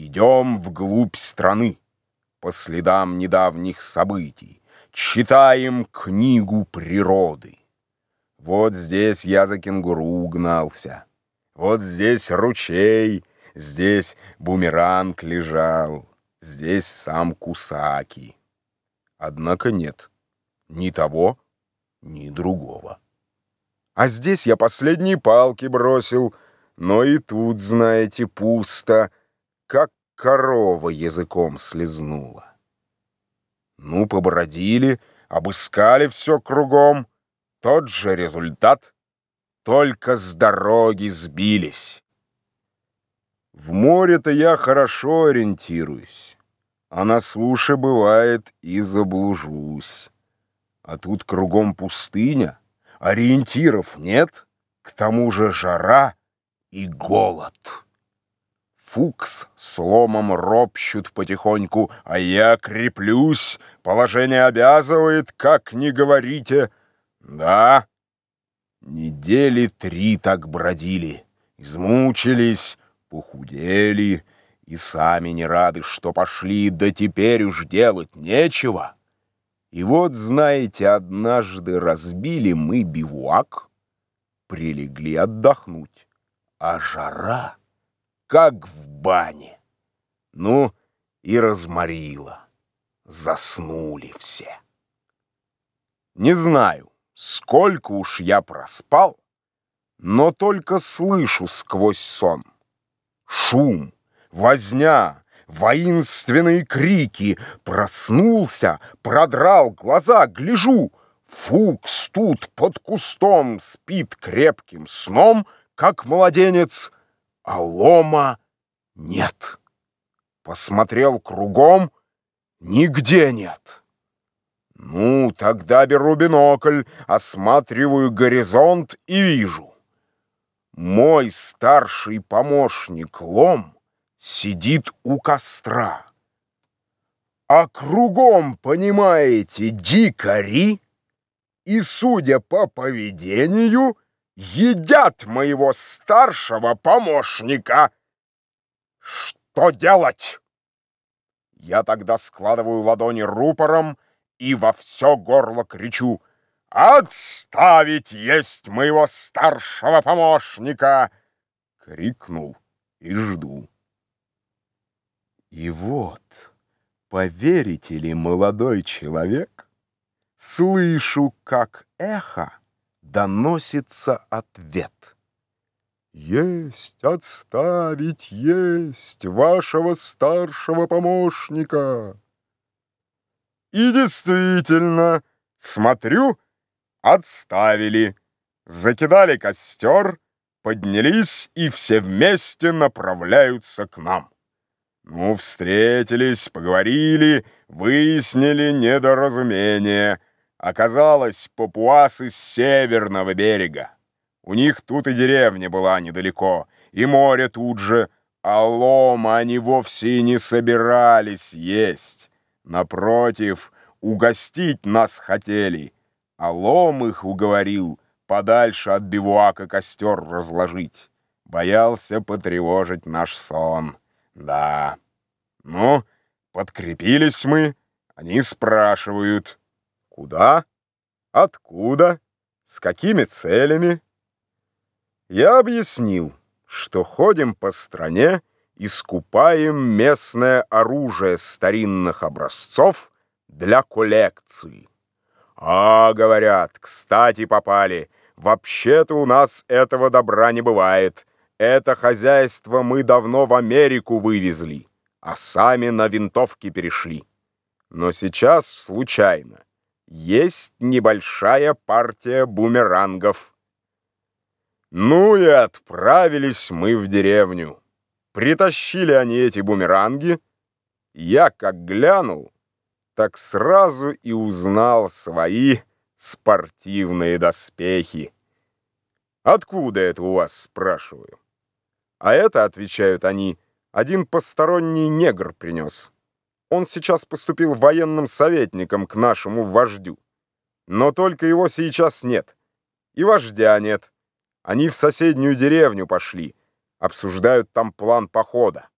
Идем вглубь страны, по следам недавних событий, Читаем книгу природы. Вот здесь я за кенгуру угнался, Вот здесь ручей, здесь бумеранг лежал, Здесь сам Кусаки. Однако нет ни того, ни другого. А здесь я последние палки бросил, но и тут, знаете, пусто, корова языком слезнула. Ну, побродили, обыскали все кругом. Тот же результат, только с дороги сбились. В море-то я хорошо ориентируюсь, а на суше, бывает, и заблужусь. А тут кругом пустыня, ориентиров нет, к тому же жара и голод. Фукс с ломом ропщут потихоньку, а я креплюсь, положение обязывает, как не говорите. Да, недели три так бродили, измучились, похудели и сами не рады, что пошли, да теперь уж делать нечего. И вот, знаете, однажды разбили мы бивуак, прилегли отдохнуть, а жара, как в бане. Ну, и разморила, заснули все. Не знаю, сколько уж я проспал, но только слышу сквозь сон. Шум, возня, воинственные крики. Проснулся, продрал глаза, гляжу. Фукс тут под кустом спит крепким сном, как младенец, а лома нет. Посмотрел кругом, нигде нет. Ну, тогда беру бинокль, осматриваю горизонт и вижу. Мой старший помощник Лом сидит у костра. А кругом, понимаете, дикари, и, судя по поведению, едят моего старшего помощника. Что делать? Я тогда складываю ладони рупором и во все горло кричу — «Отставить есть моего старшего помощника!» Крикнул и жду. И вот, поверите ли, молодой человек, Слышу, как эхо доносится ответ. Есть отставить, есть вашего старшего помощника. И действительно, смотрю, Отставили, закидали костер, поднялись и все вместе направляются к нам. Ну, встретились, поговорили, выяснили недоразумение. Оказалось, папуасы с северного берега. У них тут и деревня была недалеко, и море тут же, а лома они вовсе и не собирались есть. Напротив, угостить нас хотели — а лом их уговорил подальше от бивуака костер разложить. Боялся потревожить наш сон. Да. Ну, подкрепились мы. Они спрашивают. Куда? Откуда? С какими целями? Я объяснил, что ходим по стране и скупаем местное оружие старинных образцов для коллекции. «А, — говорят, — кстати попали. Вообще-то у нас этого добра не бывает. Это хозяйство мы давно в Америку вывезли, а сами на винтовки перешли. Но сейчас случайно. Есть небольшая партия бумерангов. Ну и отправились мы в деревню. Притащили они эти бумеранги. Я как глянул — так сразу и узнал свои спортивные доспехи. «Откуда это у вас?» — спрашиваю. А это, отвечают они, один посторонний негр принес. Он сейчас поступил военным советником к нашему вождю. Но только его сейчас нет. И вождя нет. Они в соседнюю деревню пошли. Обсуждают там план похода.